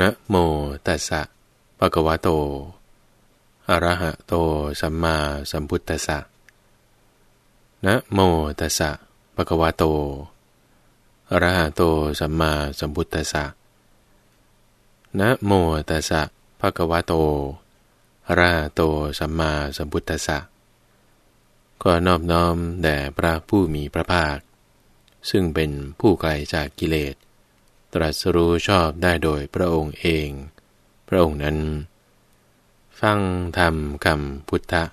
นะโมตัสสะปะคะวะโต อะระหะโต สัมมาสัมพุทธัสสะนะโมตัสสะปะคะวะโต อะระหะโต สัมมาสัมพุทธัสสะนะโมตัสสะภะคะวะโตอะระหะโต สัมมาสัมพุทธัสสะขอนอบน้อมแด่พระผู้มีพระภาค ซึ่งเป็นผู้ไกลจากกิเลส ตรัสรู้ชอบได้โดยพระองค์เอง พระองค์นั้น ฟังธรรมคำพุทธะ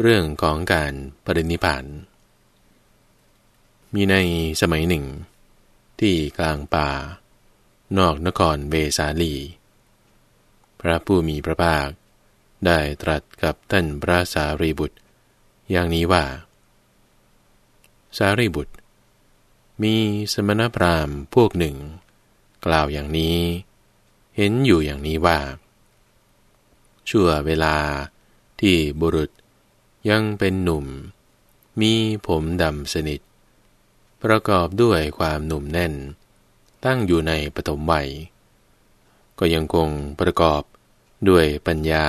เรื่องของการปรินิพาน มีในสมัยหนึ่ง ที่กลางป่า นอกนครเบสาลี พระผู้มีพระภาค ได้ตรัสกับท่านพระสารีบุตร อย่างนี้ว่า สารีบุตร มีสมณพราหมณ์พวกหนึ่ง กล่าวอย่างนี้ เห็นอยู่อย่างนี้ว่า ชั่วเวลาที่บุรุษยังเป็นหนุ่ม มีผมดำสนิท ประกอบด้วยความหนุ่มแน่น ตั้งอยู่ในปฐมวัย ก็ยังคงประกอบด้วยปัญญา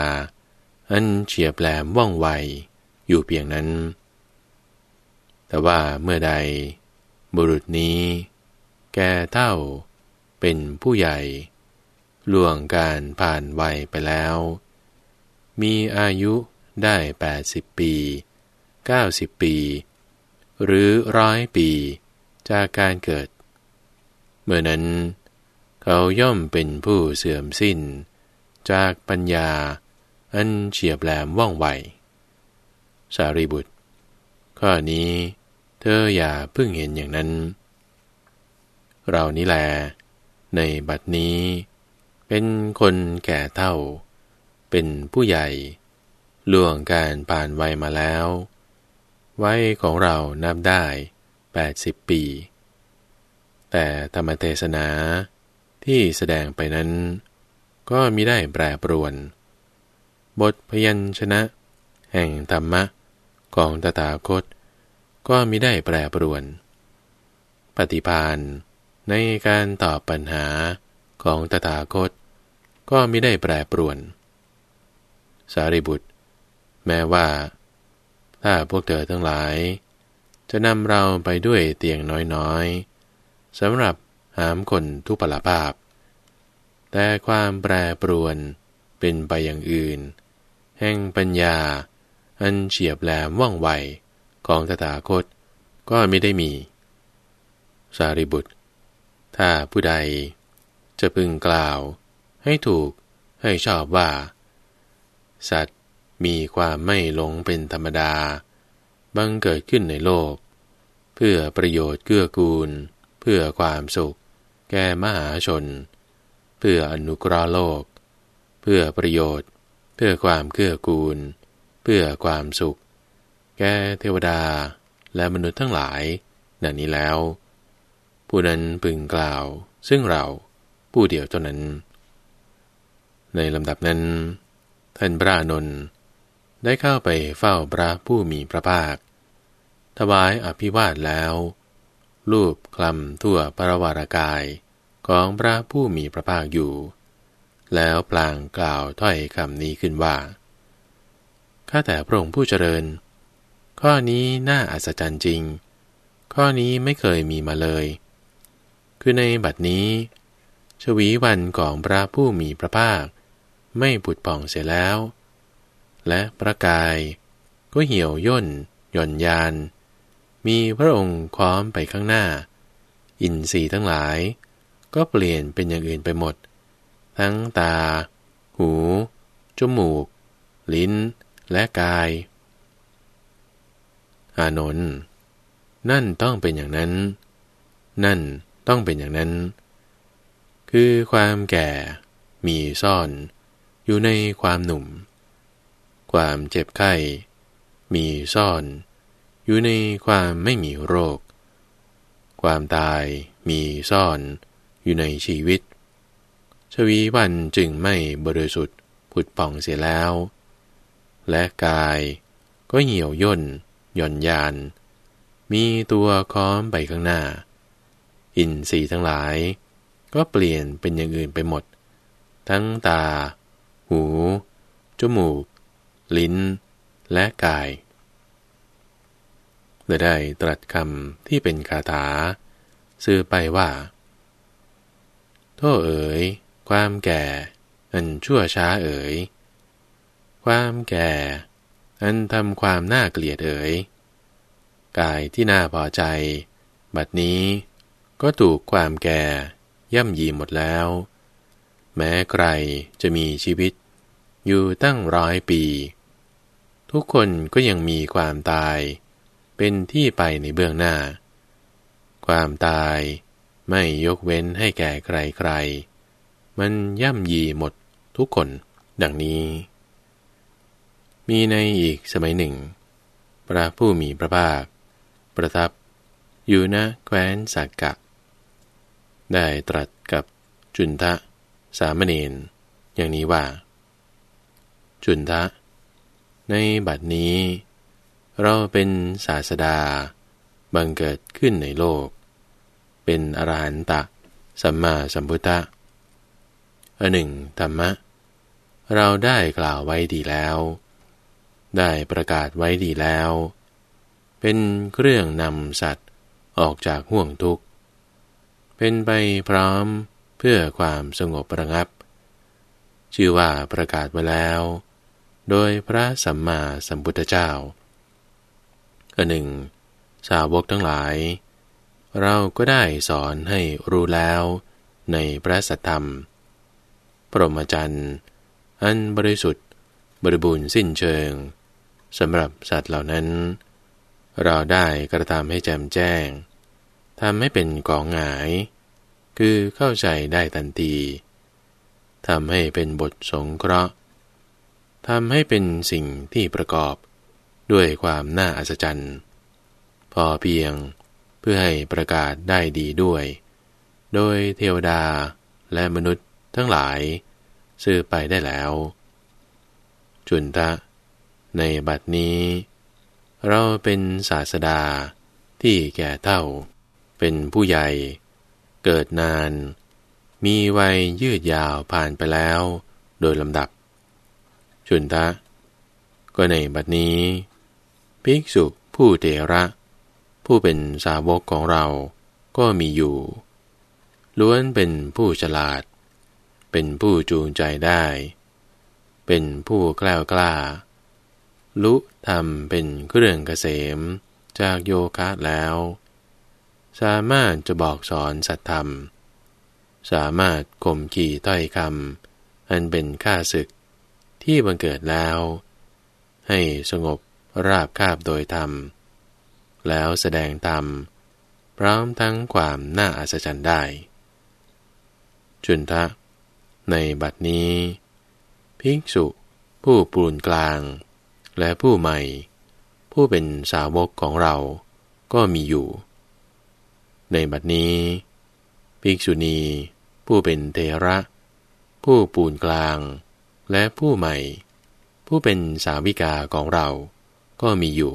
อันเฉียบแหลมว่องไวอยู่เพียงนั้น แต่ว่าเมื่อใด บุรุษนี้ แก่เท่า เป็นผู้ใหญ่ ล่วงการผ่านวัยไปแล้ว มีอายุได้แปดสิบปีเก้าสิบปี หรือร้อยปีจากการเกิด เมื่อนั้น เขาย่อมเป็นผู้เสื่อมสิ้น จากปัญญา อันเฉียบแหลมว่องไว สารีบุตร ข้อนี้ เธออย่าเพิ่งเห็นอย่างนั้น เรานี่แล ในบัดนี้ เป็นคนแก่เท่า เป็นผู้ใหญ่ ล่วงการผ่านวัยมาแล้วไว้ของเรานับได้ 80 ปี แต่ธรรมเทศนาที่แสดงไปนั้น ก็มิได้แปรปรวน บทพยัญชนะ แห่งธรรมะของตถาคต ก็มิได้แปรปรวน ปฏิพานในการตอบปัญหาของตถาคต ก็มิได้แปรปรวน สารีบุตร แม้ว่า ถ้าพวกเธอทั้งหลาย จะนำเราไปด้วยเตียงน้อยๆสำหรับหามคนทุพลภาพ แต่ความแปรปรวนเป็นไปอย่างอื่น แห่งปัญญา อันเฉียบแหลมว่องไว ของตถาคตก็ไม่ได้มี สารีบุตร ถ้าผู้ใดจะพึงกล่าวให้ถูกให้ชอบว่า สัตว์มีความไม่หลงเป็นธรรมดา บังเกิดขึ้นในโลก เพื่อประโยชน์เกื้อกูล เพื่อความสุข แก่มหาชน เพื่ออนุกราโลก เพื่อประโยชน์ เพื่อความเกื้อกูล เพื่อความสุข แก่เทวดาและมนุษย์ทั้งหลาย ดังนี้แล้ว ผู้นั้นพึงกล่าว ซึ่งเราผู้เดียวเท่านั้น ในลำดับนั้น ท่านพระนนท์ได้เข้าไปเฝ้าพระผู้มีพระภาค ถวายอภิวาทแล้ว รูปคลำทั่วพระวารากายของพระผู้มีพระภาคอยู่ แล้วปลางกล่าวถ้อยคำนี้ขึ้นว่า ข้าแต่พระองค์ผู้เจริญ ข้อนี้น่าอัศจรรย์จริง ข้อนี้ไม่เคยมีมาเลย คือในบัดนี้ ชวีวันของพระผู้มีพระภาค ไม่ปุดป่องเสียแล้ว และประกายก็เหี่ยวย่นหย่อนยาน มีพระองค์คล้อมไปข้างหน้า อินทรีย์ทั้งหลาย ก็เปลี่ยนเป็นอย่างอื่นไปหมด ทั้งตา หู จมูก ลิ้น และกายานนท์นั่นต้องเป็นอย่างนั้น นั่นต้องเป็นอย่างนั้น คือความแก่มีซ่อน อยู่ในความหนุ่ม ความเจ็บไข้ มีซ่อน อยู่ในความไม่มีโรค ความตายมีซ่อน อยู่ในชีวิต ชวีวันจึงไม่บริสุทธิ์ผุดป่องเสียแล้ว และกายก็เหี่ยวย่น หย่อนยาน มีตัวค้อมไปข้างหน้า อินทรีย์ทั้งหลาย ก็เปลี่ยนเป็นอย่างอื่นไปหมด ทั้งตา หู จมูก ลิ้น และกายและได้ตรัสคำที่เป็นคาถา ซื้อไปว่า โทษเอ๋ย ความแก่ อันชั่วช้าเอ๋ย ความแก่ อันทำความน่าเกลียดเอ๋ยกายที่น่าพอใจ บัดนี้ก็ถูกความแก่ย่ำยีหมดแล้ว แม้ใครจะมีชีวิต อยู่ตั้งร้อยปี ทุกคนก็ยังมีความตาย เป็นที่ไปในเบื้องหน้า ความตายไม่ยกเว้นให้แก่ใครๆ มันย่ำยีหมดทุกคนดังนี้ มีในอีกสมัยหนึ่ง พระผู้มีพระภาค ประทับ อยู่ณแคว้นสักกะ ได้ตรัสกับจุนทะ สามเณรอย่างนี้ว่า จุนทะ ในบัดนี้ เราเป็นศาสดา บังเกิดขึ้นในโลก เป็นอรหันตะ สัมมาสัมพุทธะอันหนึ่งธรรมะ เราได้กล่าวไว้ดีแล้ว ได้ประกาศไว้ดีแล้ว เป็นเครื่องนำสัตว์ออกจากห่วงทุกข์ เป็นไปพร้อมเพื่อความสงบระงับ ชื่อว่าประกาศไว้แล้ว โดยพระสัมมาสัมพุทธเจ้าอันหนึ่ง สาวกทั้งหลาย เราก็ได้สอนให้รู้แล้วในพระสัทธรรมปรมจันทร์อันบริสุทธิ์ บริบูรณ์สิ้นเชิง สำหรับสัตว์เหล่านั้น เราได้กระทำให้แจ่มแจ้งทำให้เป็นกองหงาย คือเข้าใจได้ทันทีทำให้เป็นบทสงเคราะห์ทำให้เป็นสิ่งที่ประกอบด้วยความน่าอัศจรรย์ พอเพียงเพื่อให้ประกาศได้ดีด้วย โดยเทวดาและมนุษย์ทั้งหลาย ซื้อไปได้แล้ว จุนทะ ในบัดนี้ เราเป็นศาสดาที่แก่เท่า เป็นผู้ใหญ่ เกิดนาน มีวัยยืดยาวผ่านไปแล้ว โดยลำดับจุนทะ ก็ในบัดนี้ ภิกษุผู้เตระ ผู้เป็นสาวกของเราก็มีอยู่ ล้วนเป็นผู้ฉลาด เป็นผู้จูงใจได้ เป็นผู้กล้ากล้าลุ ทำเป็นเครื่องเกษม จากโยคะแล้ว สามารถจะบอกสอนสัตธรรม สามารถข่มขี่ต้อยคำอันเป็นข้าศึกที่บังเกิดแล้ว ให้สงบราบคาบโดยธรรม แล้วแสดงธรรม พร้อมทั้งความน่าอัศจรรย์ได้ จุนทะ ในบัดนี้ ภิกษุผู้ปูนกลาง และผู้ใหม่ ผู้เป็นสาวกของเราก็มีอยู่ ในบัดนี้ ภิกษุณี ผู้เป็นเทระ ผู้ปูนกลาง และผู้ใหม่ ผู้เป็นสาวิกาของเราก็มีอยู่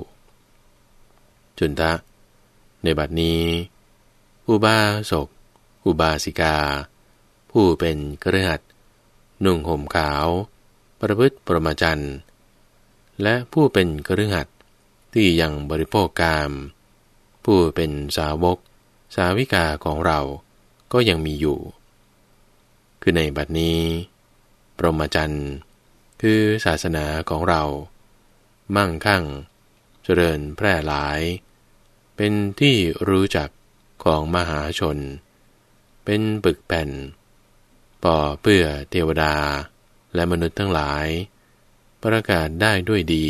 จุนทะ ในบัดนี้ อุบาสก อุบาสิกา ผู้เป็นเครือขัดนุ่งห่มขาว ประพฤติประมาจัน และผู้เป็นเครือขัดที่ยังบริโภคกาม ผู้เป็นสาวก สาวิกาของเราก็ยังมีอยู่ คือในบัดนี้ ปรมาจันคือศาสนาของเรา มั่งคั่ง เจริญแพร่หลาย เป็นที่รู้จักของมหาชน เป็นปึกแผ่น ป่อเพื่อเทวดาและมนุษย์ทั้งหลาย ประกาศได้ด้วยดี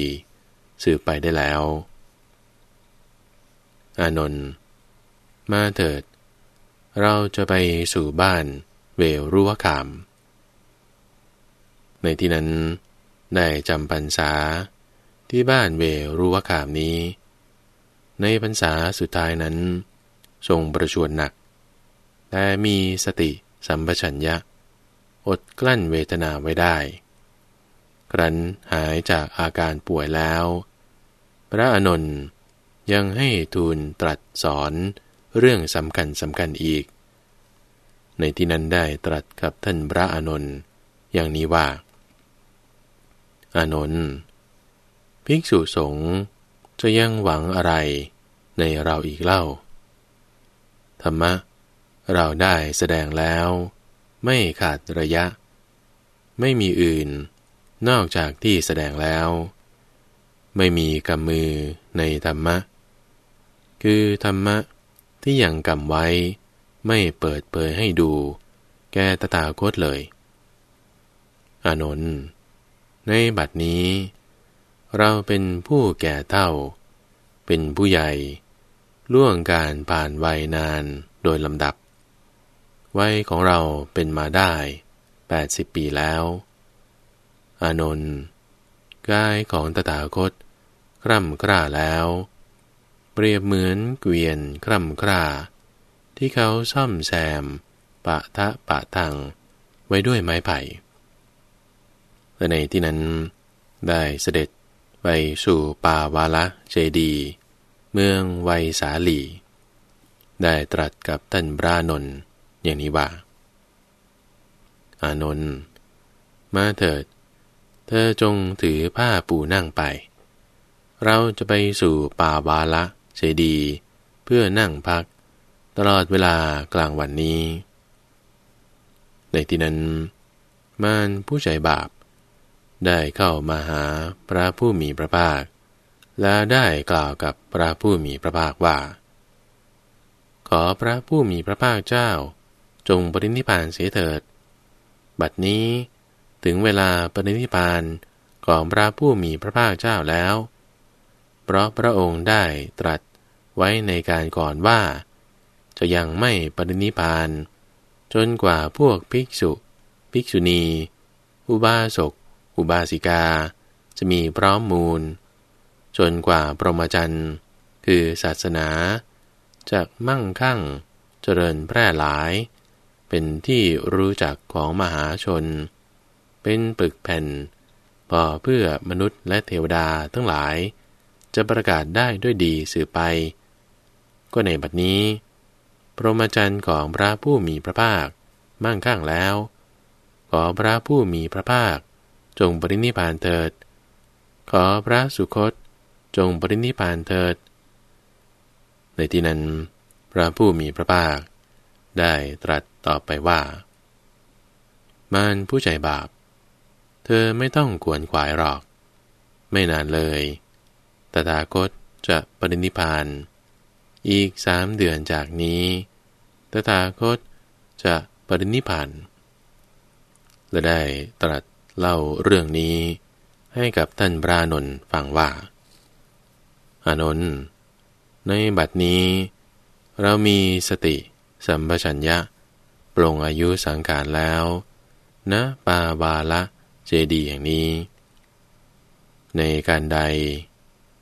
สืบไปได้แล้ว อานนท์มาเถิด เราจะไปสู่บ้านเวรุวคาม ในที่นั้นได้จำปัญษาที่บ้านเวรุวคามนี้ ในพรรษาสุดท้ายนั้น ทรงประชวรหนัก แต่มีสติสัมปชัญญะ อดกลั้นเวทนาไว้ได้ ครั้นหายจากอาการป่วยแล้ว พระอนนท์ยังให้ทูลตรัสสอนเรื่องสำคัญสำคัญอีก ในที่นั้นได้ตรัสกับท่านพระอานนท์อย่างนี้ว่า อานนท์ภิกษุสงฆ์จะยังหวังอะไรในเราอีกเล่า ธรรมะ เราได้แสดงแล้ว ไม่ขาดระยะ ไม่มีอื่น นอกจากที่แสดงแล้ว ไม่มีกำมือในธรรมะ คือธรรมะที่ยังกำไว้ไม่เปิดเผยให้ดู แก่ตถาคตเลย อานนท์ในบัดนี้ เราเป็นผู้แก่เท่า เป็นผู้ใหญ่ ล่วงการผ่านวัยนานโดยลำดับ วัยของเราเป็นมาได้ 80 ปีแล้ว อานนท์กายของตถาคต คร่ำกล้าแล้ว เปรียบเหมือนเกวียนคร่ำกล้าที่เขาซ่อมแซม ปะทะปะตัง ไว้ด้วยไม้ไผ่และในที่นั้นได้เสด็จไปสู่ป่าวาละเจดี เมืองไวสาลี ได้ตรัสกับท่านพระนนท์อย่างนี้ว่า อานนท์มาเถิด เธอจงถือผ้าปูนั่งไป เราจะไปสู่ป่าวาละเจดีเพื่อนั่งพัก ตลอดเวลากลางวันนี้ ในที่นั้น มารผู้ใจบาป ได้เข้ามาหาพระผู้มีพระภาค และได้กล่าวกับพระผู้มีพระภาคว่า ขอพระผู้มีพระภาคเจ้า จงปรินิพานเสียเถิด บัดนี้ ถึงเวลาปรินิพานของพระผู้มีพระภาคเจ้าแล้ว เพราะพระองค์ได้ตรัสไว้ในการก่อนว่า จะยังไม่ปรินิพาน จนกว่าพวกภิกษุ ภิกษุณี อุบาสก อุบาสิกา จะมีพร้อมมูล จนกว่าปรมจันทร์คือศาสนาจะมั่งคั่งเจริญแพร่หลาย เป็นที่รู้จักของมหาชน เป็นปึกแผ่น พอเพื่อมนุษย์และเทวดาทั้งหลาย จะประกาศได้ด้วยดีสื่อไป ก็ในบัดนี้ พรหมจรรย์ของพระผู้มีพระภาคมั่งคั่งแล้ว ขอพระผู้มีพระภาค จงปรินิพานเถิด ขอพระสุคต จงปรินิพานเถิด ในที่นั้น พระผู้มีพระภาค ได้ตรัสต่อไปว่า มานผู้ใจบาป เธอไม่ต้องกวนขวายหรอก ไม่นานเลย ตถาคตจะปรินิพาน อีกสามเดือนจากนี้ ตถาคตจะปรินิพาน และได้ตรัสเล่าเรื่องนี้ให้กับท่านพระนนท์ฟังว่า อานนท์ ในบัดนี้ เรามีสติสัมปชัญญะปรงอายุสังการแล้วนะปาวาละ เจดีย์อย่างนี้ ในการใด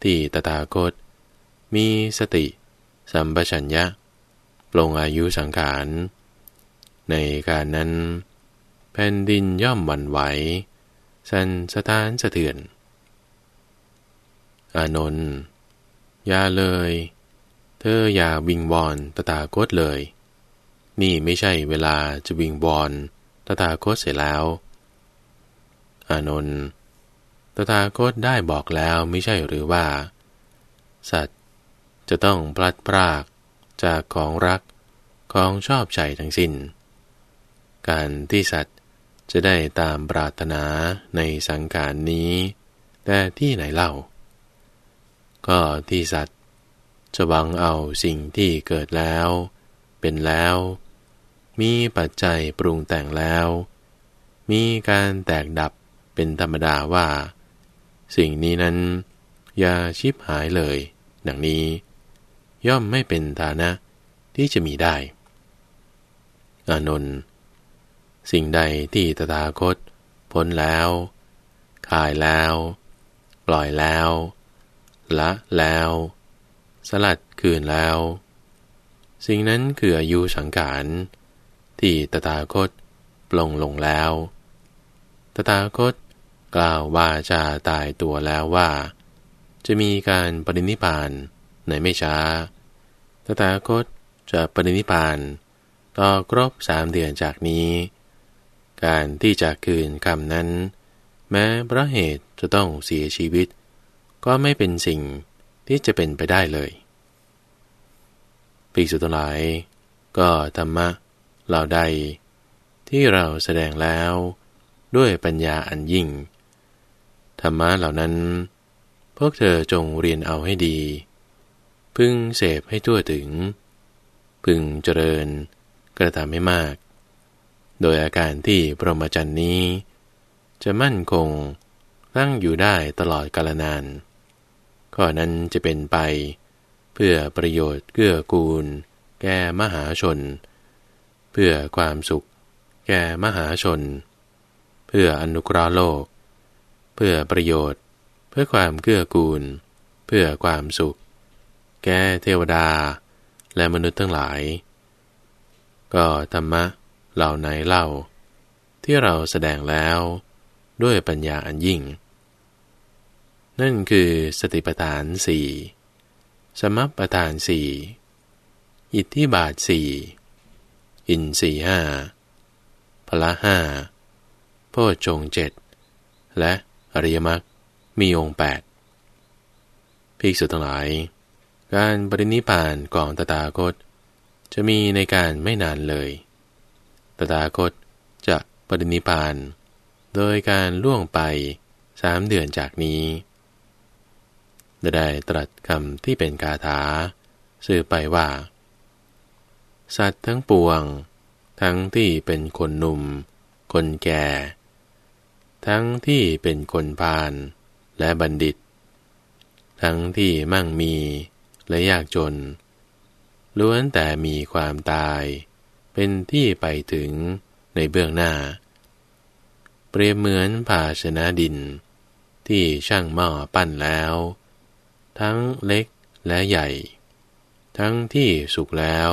ที่ตถาคต มีสติ สัมปชัญญะปลงอายุสังขาร ในการนั้น แผ่นดินย่อมหวั่นไหว สันสถานสะเทือน อานนท์อย่าเลย เธออย่าวิงวอนตถาคตเลย นี่ไม่ใช่เวลาจะวิงวอนตถาคตเสร็จแล้ว อานนท์ตถาคตได้บอกแล้วไม่ใช่หรือว่า สัตว์จะต้องพลัดพรากจากของรักของชอบใจทั้งสิน้น การที่สัตว์จะได้ตามปรารถนาในสังการนี้ แต่ที่ไหนเล่า ก็ที่สัตว์จะหวังเอาสิ่งที่เกิดแล้ว เป็นแล้ว มีปัจจัยปรุงแต่งแล้ว มีการแตกดับ เป็นธรรมดาว่า สิ่งนี้นั้นอย่าชิบหายเลย ดังนี้ ย่อมไม่เป็นฐานะที่จะมีได้ อานนท์สิ่งใดที่ตถาคต พ้นแล้วคายแล้ว ปล่อยแล้ว ละแล้ว สลัดคืนแล้ว สิ่งนั้นคืออายุสังขารที่ตถาคตปลงลงแล้ว ตถาคต กล่าวว่าจะตายตัวแล้วว่า จะมีการปรินิพานในไม่ช้าตถาคตจะปรินิพาน ต่อครบสามเดือนจากนี้ การที่จะคืนคำนั้น แม้พระเหตุจะต้องเสียชีวิต ก็ไม่เป็นสิ่งที่จะเป็นไปได้เลยปีสุดท้ายก็ธรรมะเหล่าใด ที่เราแสดงแล้วด้วยปัญญาอันยิ่ง ธรรมะเหล่านั้น พวกเธอจงเรียนเอาให้ดี พึงเสพให้ทั่วถึง พึงเจริญกระทำให้มาก โดยอาการที่ปรมจันนี้ จะมั่นคงตั้งอยู่ได้ตลอดกาลนานข้อนั้นจะเป็นไป เพื่อประโยชน์เกื้อกูล แก่มหาชน เพื่อความสุข แก่มหาชน เพื่ออนุกราโลก เพื่อประโยชน์ เพื่อความเกื้อกูล เพื่อความสุข แก่เทวดา และมนุษย์ทั้งหลาย ก็ธรรมะเหล่าไหนเล่า ที่เราแสดงแล้วด้วยปัญญาอันยิ่ง นั่นคือสติปัฏฐานสี่สมัปปทานสี่อิทธิบาทสี่อินสี่ห้าพละห้าโพชงเจ็ดและ อริยมรรคมีองค์แปดภิกษุทั้งหลาย การปรินิพานของตถาคต จะมีในการไม่นานเลย ตถาคตจะปรินิพาน โดยการล่วงไปสามเดือนจากนี้ได้ตรัสคำที่เป็นคาถา สื่อไปว่า สัตว์ทั้งปวง ทั้งที่เป็นคนหนุ่ม คนแก่ ทั้งที่เป็นคนพาลและบัณฑิต ทั้งที่มั่งมีและยากจน ล้วนแต่มีความตาย เป็นที่ไปถึงในเบื้องหน้า เปรียบเหมือนภาชนะดิน ที่ช่างหม้อปั้นแล้ว ทั้งเล็กและใหญ่ ทั้งที่สุกแล้ว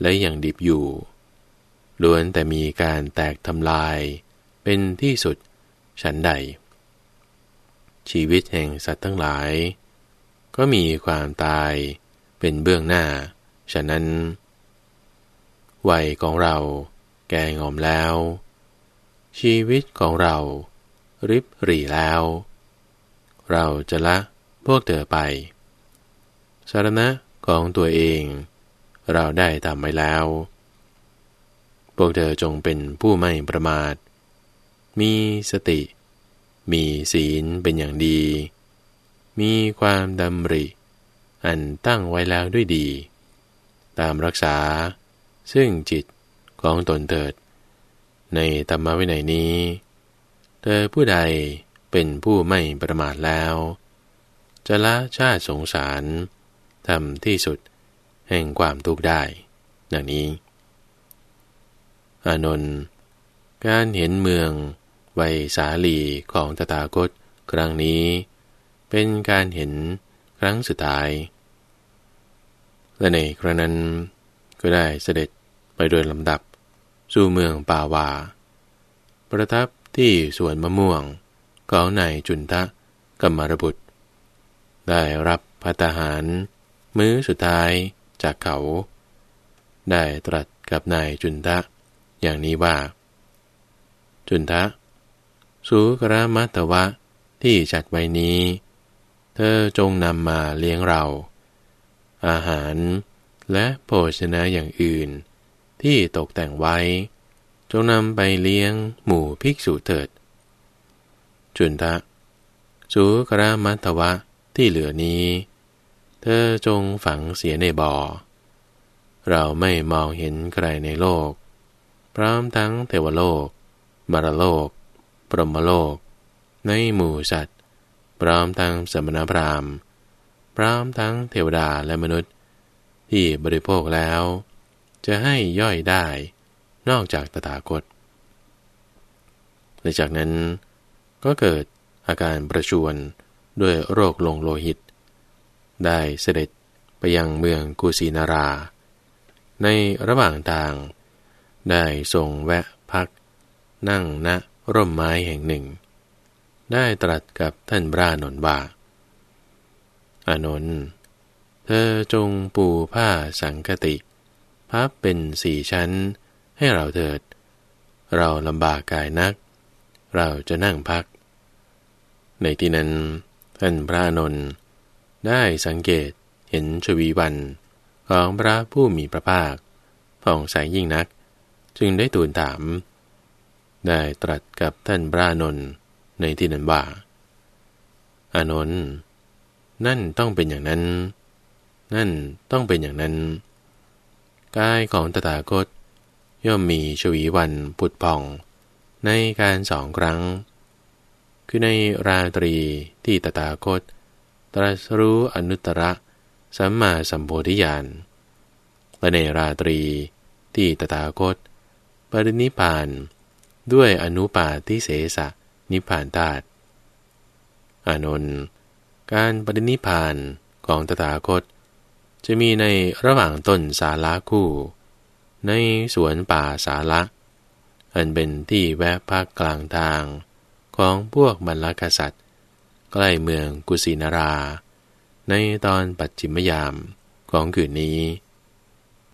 และยังดิบอยู่ล้วนแต่มีการแตกทำลายเป็นที่สุด ฉันใด ชีวิตแห่งสัตว์ทั้งหลาย ก็มีความตายเป็นเบื้องหน้า ฉะนั้น วัยของเราแก่งอมแล้ว ชีวิตของเรา ริบหรี่แล้ว เราจะละพวกเธอไป สารณะของตัวเอง เราได้ทำไว้แล้ว พวกเธอจงเป็นผู้ไม่ประมาท มีสติ มีศีลเป็นอย่างดี มีความดำริ อันตั้งไว้แล้วด้วยดี ตามรักษา ซึ่งจิตของตนเถิด ในธรรมวินัยนี้ เธอผู้ใดเป็นผู้ไม่ประมาทแล้ว จะละชาติสงสารทำที่สุดแห่งความทุกข์ได้ ดังนี้ อานนท์การเห็นเมือง ไวสาลีของตถาคตครั้งนี้ เป็นการเห็นครั้งสุดท้าย และในครั้งนั้นก็ได้เสด็จไปโดยลำดับ สู่เมืองปาวา ประทับที่สวนมะม่วงของนายจุนทะกัมมารบุตร ได้รับพัตหาร มื้อสุดท้ายจากเขา ได้ตรัสกับนายจุนทะ อย่างนี้ว่า จุนทะ สูกรามัตวะที่จัดไว้นี้ เธอจงนำมาเลี้ยงเรา อาหารและโภชนะอย่างอื่น ที่ตกแต่งไว้ จงนำไปเลี้ยงหมู่ภิกษุเถิด จุนทะสูกรามัตวะที่เหลือนี้ เธอจงฝังเสียในบ่อ เราไม่มองเห็นใครในโลก พร้อมทั้งเทวโลกมารโลก ปรมโลก ในหมู่สัตว์ พร้อมทั้งสมณพราหมณ์ พร้อมทั้งเทวดาและมนุษย์ ที่บริโภคแล้ว จะให้ย่อยได้นอกจากตถาคตหลังจากนั้นก็เกิดอาการประชวนด้วยโรคลงโลหิต ได้เสด็จไปยังเมืองกุสินารา ในระหว่างทาง ได้ส่งแวะพัก นั่งณ ร่มไม้แห่งหนึ่ง ได้ตรัสกับท่านพระนนท์ว่าอานนท์เธอจงปูผ้าสังคติ พับเป็นสี่ชั้นให้เราเถิด เราลำบากกายนัก เราจะนั่งพัก ในที่นั้น ท่านพระนนท์ได้สังเกตเห็นชวีวันของพระผู้มีพระภาคผ่องใสยยิ่งนัก จึงได้ตูนถาม ได้ตรัสกับท่านพระนนท์ในที่นั้นว่า อานนท์นั่นต้องเป็นอย่างนั้น นั่นต้องเป็นอย่างนั้น กายของตถาคต ย่อมมีชวีวันผุดผ่อง ในการสองครั้ง คือในราตรีที่ตถาคต ตรัสรู้อนุตตรสัมมาสัมโพธิญาณและในราตรีที่ตถาคตปรินิพาน ด้วยอนุปาทิเสสะนิพานตาตอานนท์การปรินิพานของตถาคต จะมีในระหว่างต้นสาระคู่ ในสวนป่าสาระอันเป็นที่แวะพักกลางทางของพวกมรรคสัตว์ใกล้เมืองกุสินารา ในตอนปัจจิมยามของคืนนี้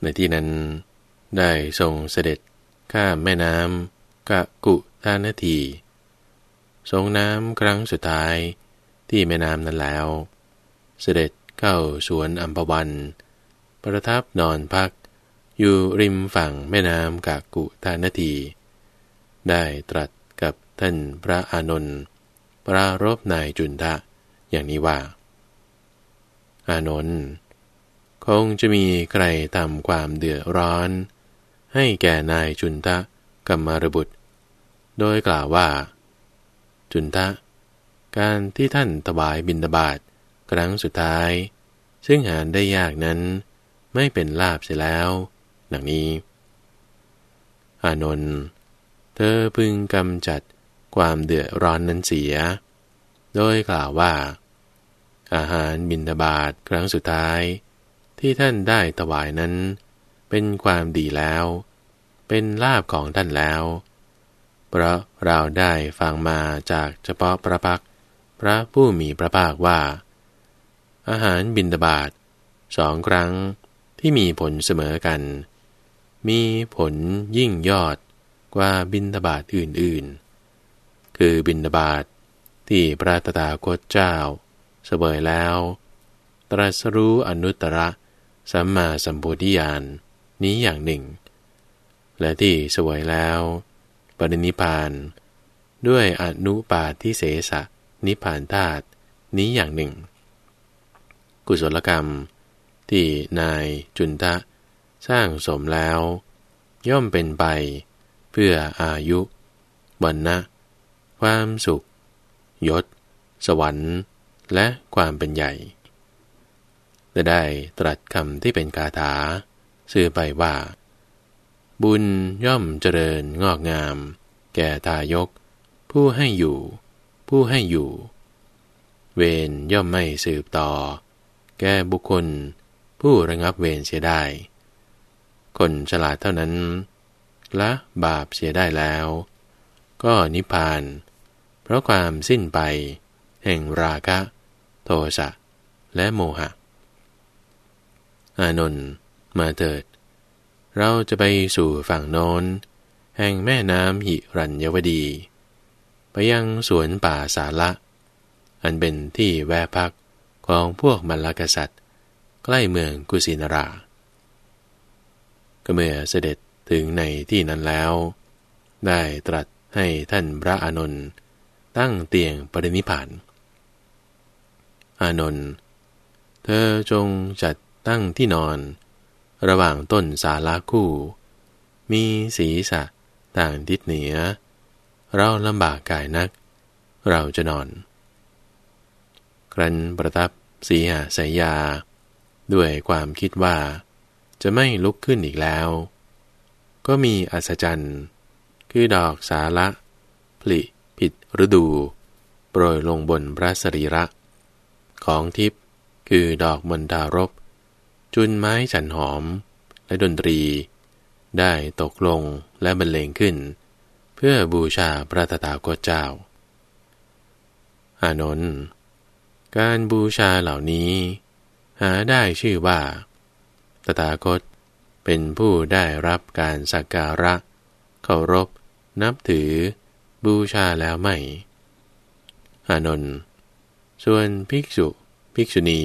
ในที่นั้นได้ทรงเสด็จข้ามแม่น้ำ กะกุทานาทีทรงน้ำครั้งสุดท้ายที่แม่น้ำนั้นแล้ว เสด็จเข้าสวนอัมพวัน ประทับนอนพัก อยู่ริมฝั่งแม่น้ำกากุทานาที ได้ตรัสกับท่านพระอานนท์ปรารบนายจุนทะอย่างนี้ว่า อานนท์คงจะมีใครทำความเดือดร้อน ให้แก่นายจุนทะ กัมมารบุตร โดยกล่าวว่า จุนทะ การที่ท่านถวายบิณฑบาตครั้งสุดท้าย ซึ่งหารได้ยากนั้น ไม่เป็นลาบเสียแล้ว ดังนี้ อานนท์เธอพึงกำจัดความเดือดร้อนนั้นเสีย โดยกล่าวว่า อาหารบิณฑบาตครั้งสุดท้าย ที่ท่านได้ถวายนั้น เป็นความดีแล้ว เป็นลาบของท่านแล้ว เพราะเราได้ฟังมาจากเฉพาะพระพักพระผู้มีพระภาคว่า อาหารบินดาบาตสองครั้งที่มีผลเสมอกัน มีผลยิ่งยอดกว่าบินดาบาตอื่นๆ คือบินดาบาตที่พระตถาคตเจ้าเสวยแล้ว ตรัสรู้อนุตตรสัมมาสัมพุทธิญาณนี้อย่างหนึ่ง และที่สวยแล้ว ปรินิพาน ด้วยอนุปาทิเสสะนิพานธาตุนี้อย่างหนึ่ง กุศลกรรม ที่นายจุนทะ สร้างสมแล้ว ย่อมเป็นไปเพื่ออายุวันนะความสุข ยศ สวรรค์ และความเป็นใหญ่จะได้ตรัสคำที่เป็นคาถาสื่อไปว่า บุญย่อมเจริญงอกงาม แก่ทายก ผู้ให้อยู่ ผู้ให้อยู่ เวรย่อมไม่สืบต่อ แก่บุคคล ผู้ระงับเวรเสียได้ คนฉลาดเท่านั้นละบาปเสียได้แล้ว ก็นิพพาน เพราะความสิ้นไป แห่งราคะ โทสะและโมหะ อานนท์มาเถิด เราจะไปสู่ฝั่งโน้น แห่งแม่น้ำหิรัญยวดี ไปยังสวนป่าสาละ อันเป็นที่แวะพักของพวกมัลลกษัตริย์ ใกล้เมืองกุสินาราก็เมื่อเสด็จถึงในที่นั้นแล้ว ได้ตรัสให้ท่านพระอานนท์ตั้งเตียงปรินิพาน อานนท์ เธอจงจัดตั้งที่นอน ระหว่างต้นสาลาคู่ มีศีรษะต่างทิศเหนือ เราลำบากกายนัก เราจะนอน ครันประทับสีหาสายยา ด้วยความคิดว่า จะไม่ลุกขึ้นอีกแล้ว ก็มีอัศจรรย์ คือดอกสาละผลิผิดฤดู โปรยลงบนพระสรีระ ของทิพย์คือดอกมณฑารบ จุนไม้ฉันหอม และดนตรี ได้ตกลงและบรรเลงขึ้น เพื่อบูชาพระตถาคตเจ้า อานนท์การบูชาเหล่านี้ หาได้ชื่อว่า ตถาคตเป็นผู้ได้รับการสักการะ เคารพ นับถือ บูชาแล้วไม่ อานนท์ส่วนภิกษุ ภิกษุณี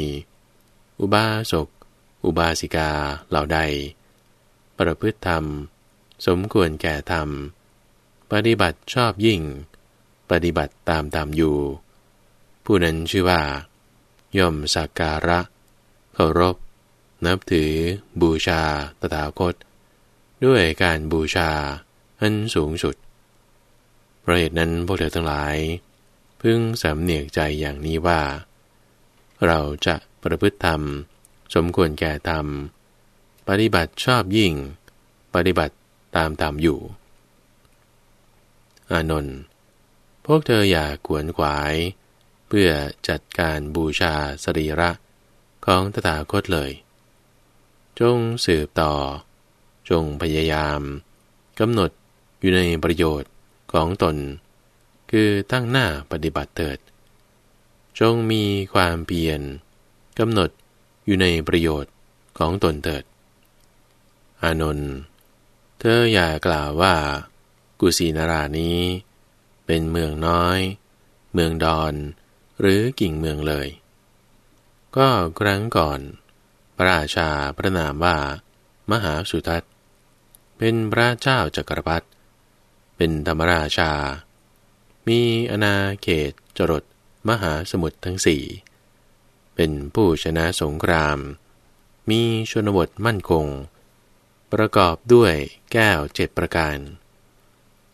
อุบาสก อุบาสิกาเหล่าใด ประพฤติธรรม สมควรแก่ธรรม ปฏิบัติชอบยิ่ง ปฏิบัติตามตามอยู่ ผู้นั้นชื่อว่า ย่อมสักการะ เคารพ นับถือ บูชาตถาคต ด้วยการบูชาอันสูงสุดเพราะเหตุนั้นพวกเธอทั้งหลาย พึงสำเนียกใจอย่างนี้ว่า เราจะประพฤติธรรม สมควรแก่ธรรม ปฏิบัติชอบยิ่ง ปฏิบัติตามตามอยู่ อานนท์ พวกเธออย่ากวนขวาย เพื่อจัดการบูชาสรีระของตถาคตเลย จงสืบต่อ จงพยายามกำหนดอยู่ในประโยชน์ของตน คือตั้งหน้าปฏิบัติเถิด จงมีความเพียรกำหนด อยู่ในประโยชน์ของตนเถิด อานนท์เธออย่ากล่าวว่า กุสีนารานี้ เป็นเมืองน้อย เมืองดอน หรือกิ่งเมืองเลย ก็ครั้งก่อน พระราชาพระนามว่า มหาสุทัศน์ เป็นพระเจ้าจักรพรรดิเป็นธรรมราชา มีอนาเขตจรดมหาสมุทรทั้งสี่ เป็นผู้ชนะสงคราม มีชนบทมั่นคง ประกอบด้วยแก้วเจ็ดประการ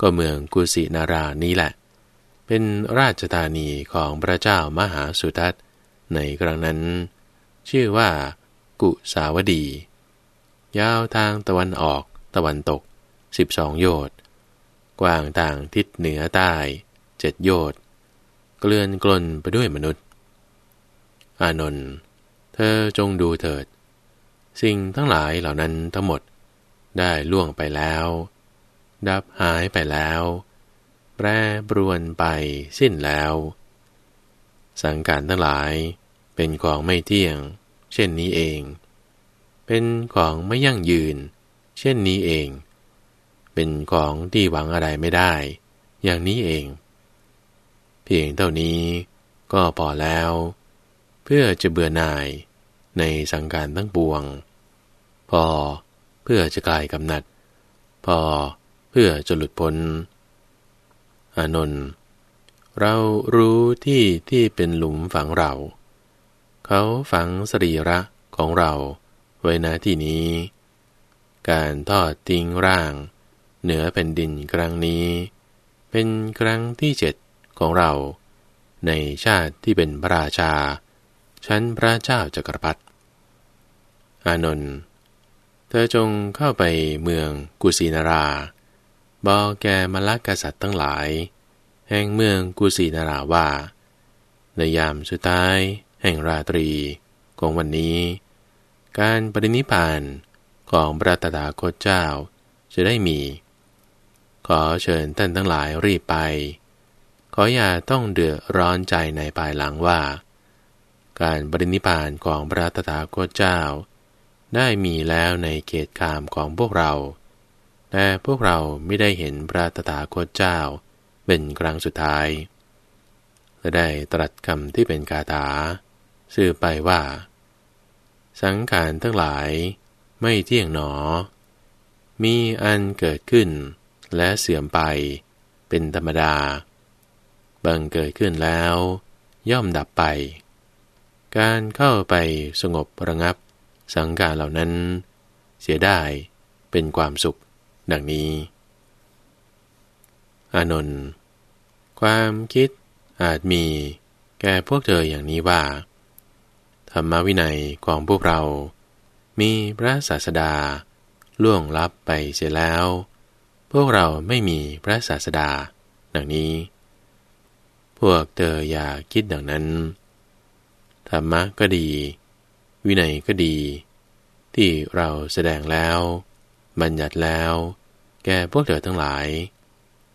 ก็เมืองกุสินารานี้แหละ เป็นราชธานีของพระเจ้ามหาสุทัศน์ในครั้งนั้น ชื่อว่า กุสาวดี ยาวทางตะวันออกตะวันตกสิบองโยชน์ กว้างต่างทิศเหนือใต้เจ็ดโยชน์ เกลื่อนกลนไปด้วยมนุษย์ อานนท์เธอจงดูเถิด สิ่งทั้งหลายเหล่านั้นทั้งหมดได้ล่วงไปแล้ว ดับหายไปแล้ว แปรปรวนไปสิ้นแล้ว สังการทั้งหลายเป็นของไม่เที่ยง เช่นนี้เอง เป็นของไม่ยั่งยืน เช่นนี้เอง เป็นของที่หวังอะไรไม่ได้ อย่างนี้เอง เพียงเท่านี้ก็พอแล้ว เพื่อจะเบื่อหน่ายในสังการทั้งปวง พอเพื่อจะกลายกำหนัด พอเพื่อจะหลุดพ้น อานนท์เรารู้ที่ที่เป็นหลุมฝังเรา เขาฝังสรีระของเราไว้ณที่นี้ การทอดทิ้งร่าง เหนือแผ่นดินครั้งนี้ เป็นครั้งที่เจ็ดของเรา ในชาติที่เป็นพระราชา ชั้นพระเจ้าจักรพรรดิ อานนท์ เธอจงเข้าไปเมืองกุสินารา บอกแกมลกษัตริย์ทั้งหลาย แห่งเมืองกุสินาราว่า ในยามสุดท้าย แห่งราตรีของวันนี้ การปรินิพานของพระตถาคตเจ้าจะได้มี ขอเชิญท่านทั้งหลายรีบไป ขออย่าต้องเดือดร้อนใจในภายหลังว่า การบรินิพานของพระตถาคตเจ้า ได้มีแล้วในเขตคามของพวกเรา แต่พวกเราไม่ได้เห็นพระตถาคตเจ้า เป็นครั้งสุดท้ายและได้ตรัสคำที่เป็นคาถา สื่อไปว่า สังขารทั้งหลายไม่เที่ยงหนอ มีอันเกิดขึ้นและเสื่อมไปเป็นธรรมดา บังเกิดขึ้นแล้ว ย่อมดับไป การเข้าไปสงบระงับ สังการเหล่านั้น เสียได้เป็นความสุข ดังนี้ อานนท์ความคิดอาจมีแก่พวกเธออย่างนี้ว่า ธรรมวินัยของพวกเรา มีพระศาสดา ล่วงลับไปเสียแล้ว พวกเราไม่มีพระศาสดา ดังนี้ พวกเธออย่าคิดดังนั้น ธรรมะก็ดี วินัยก็ดี ที่เราแสดงแล้ว บัญญัติแล้ว แก่พวกเธอทั้งหลาย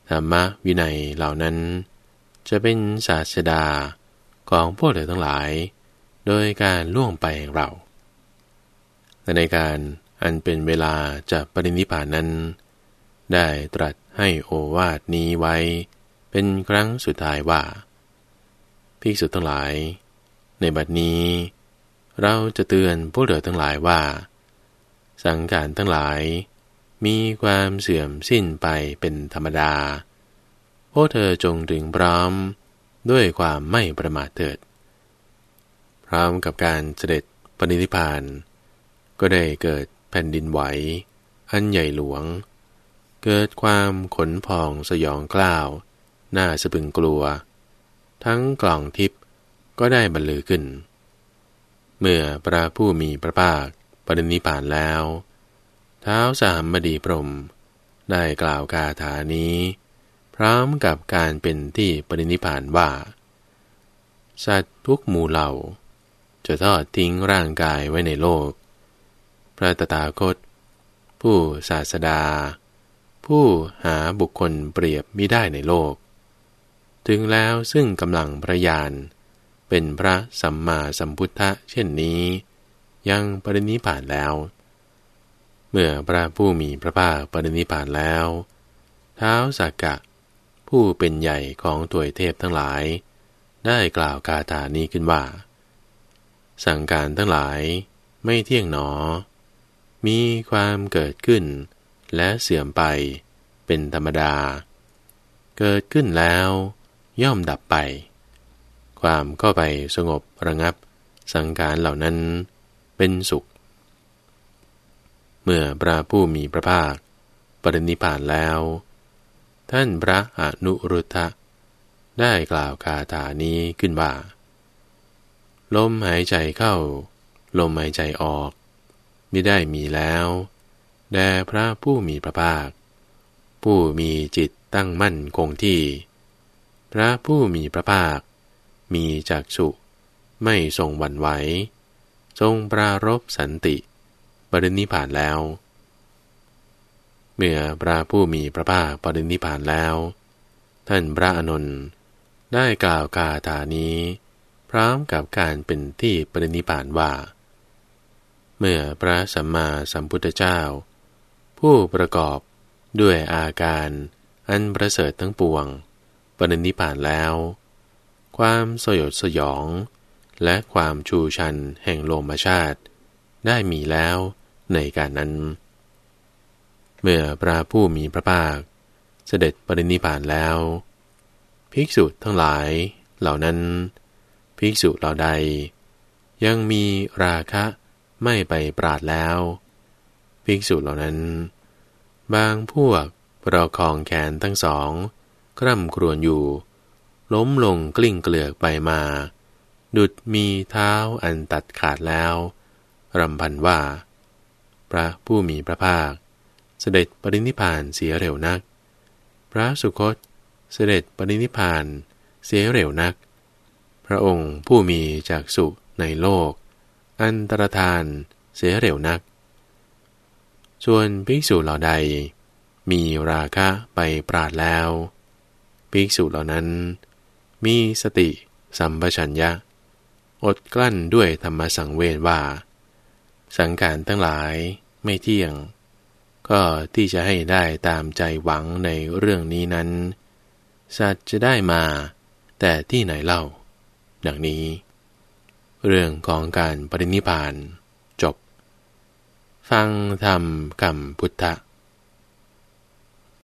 ธรรมะวินัยเหล่านั้น จะเป็นศาสดาของพวกเธอทั้งหลาย โดยการล่วงไปแห่งเราแต่ในการอันเป็นเวลาจะปรินิพานนั้น ได้ตรัสให้โอวาทนี้ไว้ เป็นครั้งสุดท้ายว่า ภิกษุทั้งหลาย ในบัดนี้ เราจะเตือนพวกเธอทั้งหลายว่า สังการทั้งหลาย มีความเสื่อมสิ้นไปเป็นธรรมดา พวกเธอจงถึงพร้อมด้วยความไม่ประมาทเถิด พร้อมกับการเสด็จปณิธิพาน ก็ได้เกิดแผ่นดินไหว อันใหญ่หลวง เกิดความขนพองสยองกล้าว น่าสะพึงกลัว ทั้งกล่องทิพย ก็ได้บรรลือขึ้น เมื่อพระผู้มีพระภาคปรินิพานแล้ว เท้าสามบดีพรม ได้กล่าวคาถานี้ พร้อมกับการเป็นที่ปรินิพานว่า สัตว์ทุกหมู่เหล่า จะทอดทิ้งร่างกายไว้ในโลก พระตถาคต ผู้ศาสดา ผู้หาบุคคลเปรียบไม่ได้ในโลก ถึงแล้วซึ่งกำลังพระญาณ เป็นพระสัมมาสัมพุทธะเช่นนี้ ยังปรินิพานแล้ว เมื่อพระผู้มีพระภาคปรินิพานแล้วเท้าสักกะ ผู้เป็นใหญ่ของถวยเทพทั้งหลาย ได้กล่าวกาถานี้ขึ้นว่า สั่งการทั้งหลายไม่เที่ยงหนอ มีความเกิดขึ้น และเสื่อมไปเป็นธรรมดา เกิดขึ้นแล้วย่อมดับไป ความก็ไปสงบระงับ สังการเหล่านั้นเป็นสุข เมื่อพระผู้มีพระภาค ปรินิพานแล้ว ท่านพระอนุรุทธะได้กล่าวคาถานี้ขึ้นว่า ลมหายใจเข้า ลมหายใจออก ไม่ได้มีแล้วแด่พระผู้มีพระภาค ผู้มีจิตตั้งมั่นคงที่ พระผู้มีพระภาค มีจักสุไม่ทรงวันไหว ทรงปรารบสันติบริณิพานแล้ว เมื่อพระผู้มีพระภาคปรินิพานแล้ว ท่านพระอนุนได้กล่าวคาถานี้ พร้อมกับการเป็นที่ปรินิพานว่า เมื่อพระสัมมาสัมพุทธเจ้า ผู้ประกอบด้วยอาการอันประเสริฐทั้งปวงปรินิพานแล้ว ความสยดสยอง และความชูชันแห่งโลมชาติ ได้มีแล้วในการนั้น เมื่อพระผู้มีพระภาค เสด็จปรินิพานแล้ว ภิกษุทั้งหลายเหล่านั้น ภิกษุเหล่าใด ยังมีราคะไม่ไปปราดแล้ว ภิกษุเหล่านั้น บางพวกประคองแขนทั้งสอง คร่ำครวญอยู่ ล้มลงกลิ้งเกลือกไปมา ดุดมีเท้าอันตัดขาดแล้วรำพันว่า พระผู้มีพระภาค เสด็จปรินิพานเสียเร็วนัก พระสุคตเสด็จปรินิพานเสียเร็วนัก พระองค์ผู้มีจากสุในโลก อันตรธานเสียเร็วนัก ส่วนภิกษุเหล่าใด มีราคะไปปราดแล้ว ภิกษุเหล่านั้น มีสติ สัมปชัญญะ อดกลั้นด้วยธรรมสังเวชว่า สังการทั้งหลายไม่เที่ยง ก็ที่จะให้ได้ตามใจหวังในเรื่องนี้นั้น สัตว์จะได้มา แต่ที่ไหนเล่า ดังนี้ เรื่องของการปรินิพานจบ ฟังธรรมคำพุทธ